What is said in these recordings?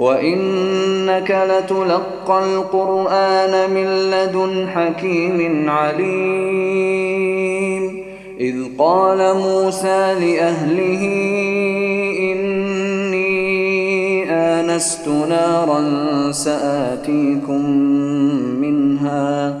وإنك لتلقى القرآن من لدن حكيم عليم. إذ قال موسى لأهله إني آنست نارا سآتيكم منها.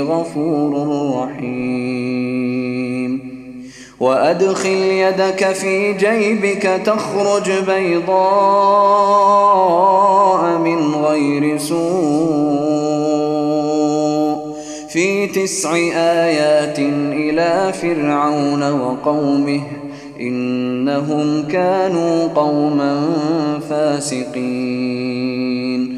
غفور رحيم. وأدخل يدك في جيبك تخرج بيضاء من غير سوء. في تسع آيات إلى فرعون وقومه إنهم كانوا قوما فاسقين.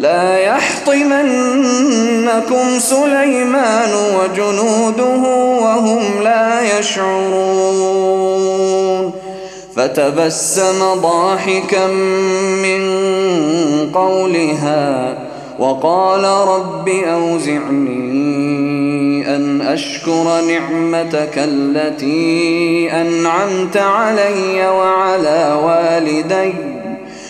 لا يحطمنكم سليمان وجنوده وهم لا يشعرون. فتبسم ضاحكا من قولها وقال رب أوزعني أن أشكر نعمتك التي أنعمت علي وعلى والدي.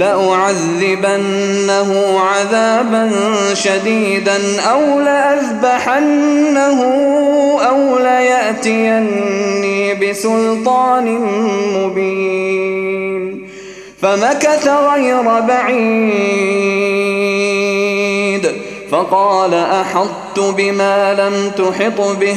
لأعذبنه عذابا شديدا أو لأذبحنه أو ليأتيني بسلطان مبين فمكث غير بعيد فقال أحطت بما لم تحط به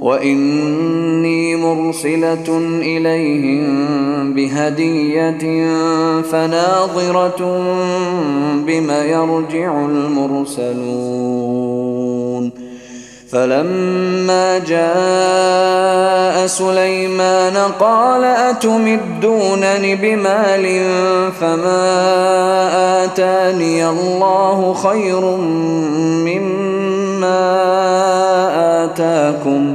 وإني مرسلة إليهم بهدية فناظرة بما يرجع المرسلون فلما جاء سليمان قال أتمدونني بمال فما آتاني الله خير مما آتاكم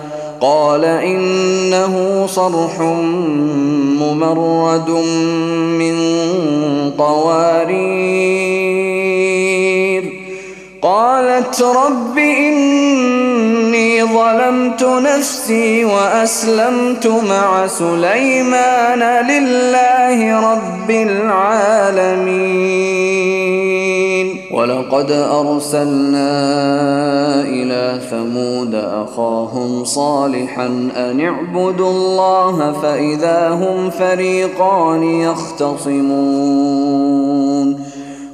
قال إنه صرح ممرد من قوارير. قالت رب إني نفسي وأسلمت مع سليمان لله رب العالمين. ولقد أرسلنا إلى ثمود أخاهم صالحا أن اعبدوا الله فإذا هم فريقان يختصمون.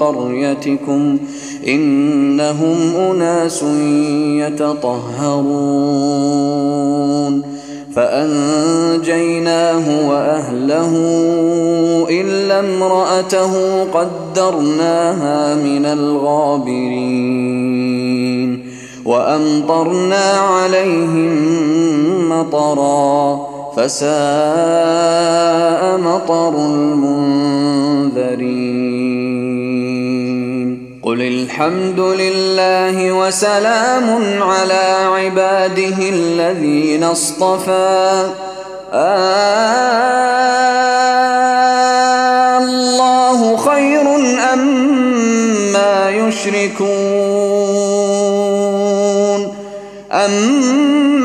قريتكم إنهم أناس يتطهرون فأنجيناه وأهله إلا امرأته قدرناها من الغابرين وأمطرنا عليهم مطرًا فساء مطر المنذرين قل الحمد لله وسلام على عباده الذين اصطفى. الله خير أما ما يشركون. أم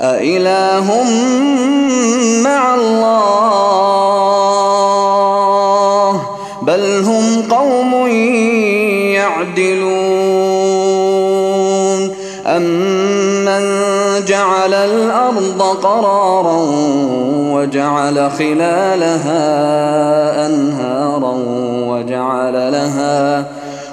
أإله مع الله بل هم قوم يعدلون أمن جعل الأرض قرارا وجعل خلالها أنهارا وجعل لها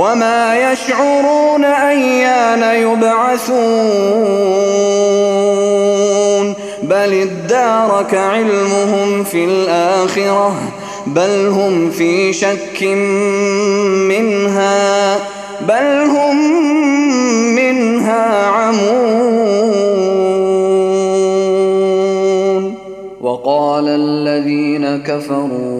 وما يشعرون أيان يبعثون بل ادارك علمهم في الآخرة بل هم في شك منها بل هم منها عمون وقال الذين كفروا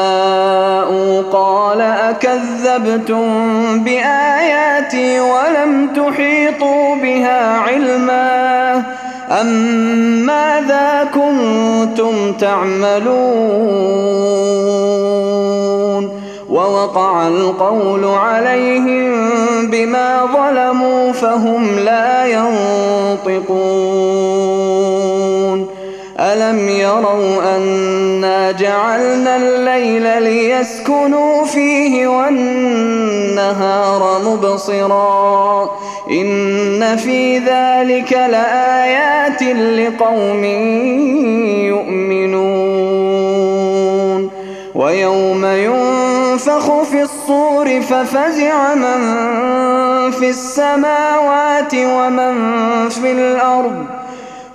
قال أكذبتم بآياتي ولم تحيطوا بها علما. أم ماذا كنتم تعملون؟ ووقع القول عليهم بما ظلموا فهم لا ينطقون. ألم يروا أنا جعلنا الليل ليسكنوا فيه والنهار مبصرا. إن في ذلك لآيات لقوم يؤمنون. ويوم ينفخ في الصور ففزع من في السماوات ومن في الأرض.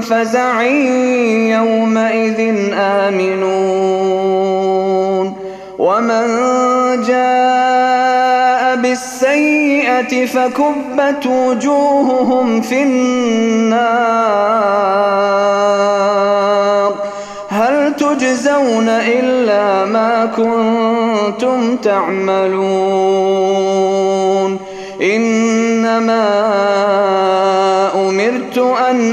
فزع يومئذ آمنون. ومن جاء بالسيئة فكبت وجوههم في النار. هل تجزون إلا ما كنتم تعملون؟ إنما أمرت أن